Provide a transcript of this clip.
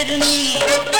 Let me.